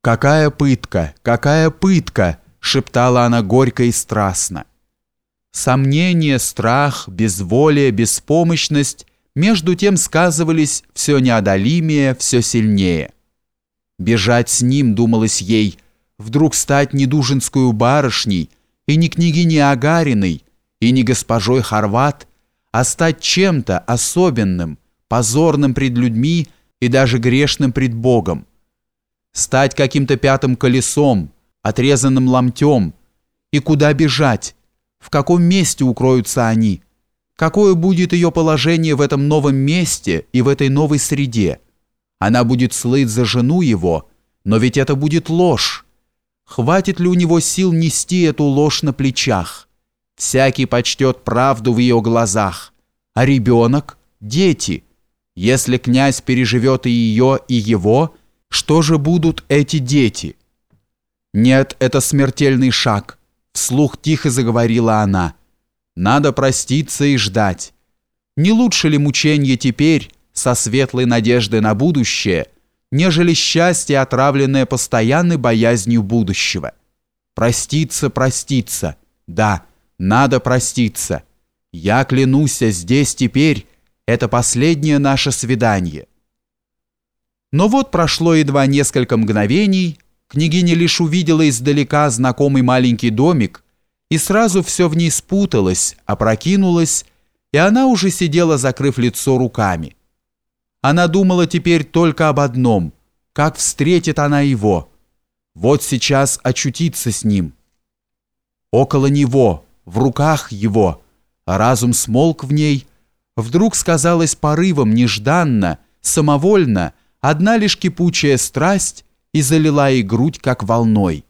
«Какая пытка! Какая пытка!» — шептала она горько и страстно. Сомнение, страх, безволие, беспомощность между тем сказывались все неодолимее, все сильнее. Бежать с ним, думалось ей, вдруг стать не дужинскую барышней и не княгиней Агариной, и не госпожой Хорват, а стать чем-то особенным, позорным пред людьми и даже грешным пред Богом, стать каким-то пятым колесом, отрезанным ломтем. И куда бежать? В каком месте укроются они? Какое будет ее положение в этом новом месте и в этой новой среде? Она будет слыть за жену его, но ведь это будет ложь. Хватит ли у него сил нести эту ложь на плечах? Всякий почтет правду в ее глазах. А ребенок? Дети? Если князь переживет и ее, и его – что же будут эти дети? Нет, это смертельный шаг. Вслух тихо заговорила она. Надо проститься и ждать. Не лучше ли мучение теперь, со светлой надеждой на будущее, нежели счастье, отравленное постоянной боязнью будущего? Проститься, проститься. Да, надо проститься. Я клянусь, здесь теперь это последнее наше свидание. Но вот прошло едва несколько мгновений, княгиня лишь увидела издалека знакомый маленький домик, и сразу все в ней спуталось, опрокинулось, и она уже сидела, закрыв лицо руками. Она думала теперь только об одном, как встретит она его. Вот сейчас очутиться с ним. Около него, в руках его, разум смолк в ней, вдруг сказалось порывом нежданно, самовольно, одна лишь кипучая страсть и залила ей грудь, как волной.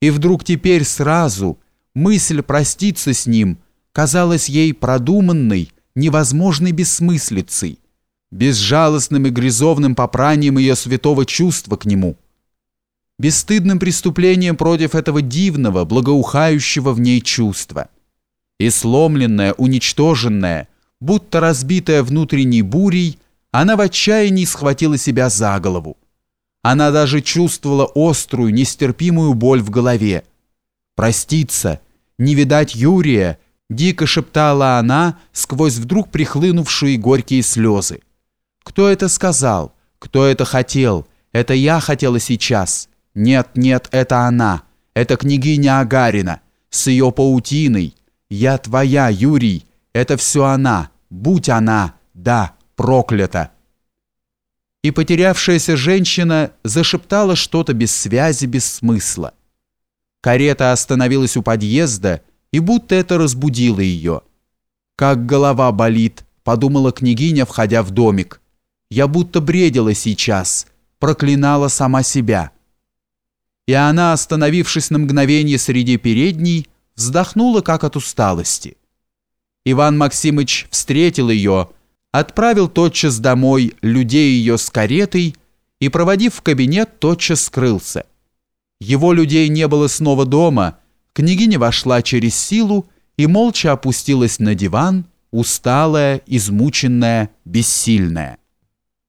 И вдруг теперь сразу мысль проститься с ним казалась ей продуманной, невозможной бессмыслицей, безжалостным и грязовным попранием ее святого чувства к нему, бесстыдным преступлением против этого дивного, благоухающего в ней чувства. И сломленная, уничтоженная, будто разбитая внутренней бурей, она в отчаянии схватила себя за голову. Она даже чувствовала острую, нестерпимую боль в голове. «Проститься! Не видать Юрия!» — дико шептала она сквозь вдруг прихлынувшие горькие слезы. «Кто это сказал? Кто это хотел? Это я хотела сейчас. Нет, нет, это она. Это княгиня Агарина. С ее паутиной. Я твоя, Юрий. Это все она. Будь она. Да, проклято!» И потерявшаяся женщина зашептала что-то без связи, без смысла. Карета остановилась у подъезда, и будто это разбудило ее. «Как голова болит», — подумала княгиня, входя в домик. «Я будто бредила сейчас, проклинала сама себя». И она, остановившись на мгновение среди передней, вздохнула как от усталости. Иван Максимыч встретил ее, — отправил тотчас домой людей ее с каретой и, проводив в кабинет, тотчас скрылся. Его людей не было снова дома, княгиня вошла через силу и молча опустилась на диван, усталая, измученная, бессильная.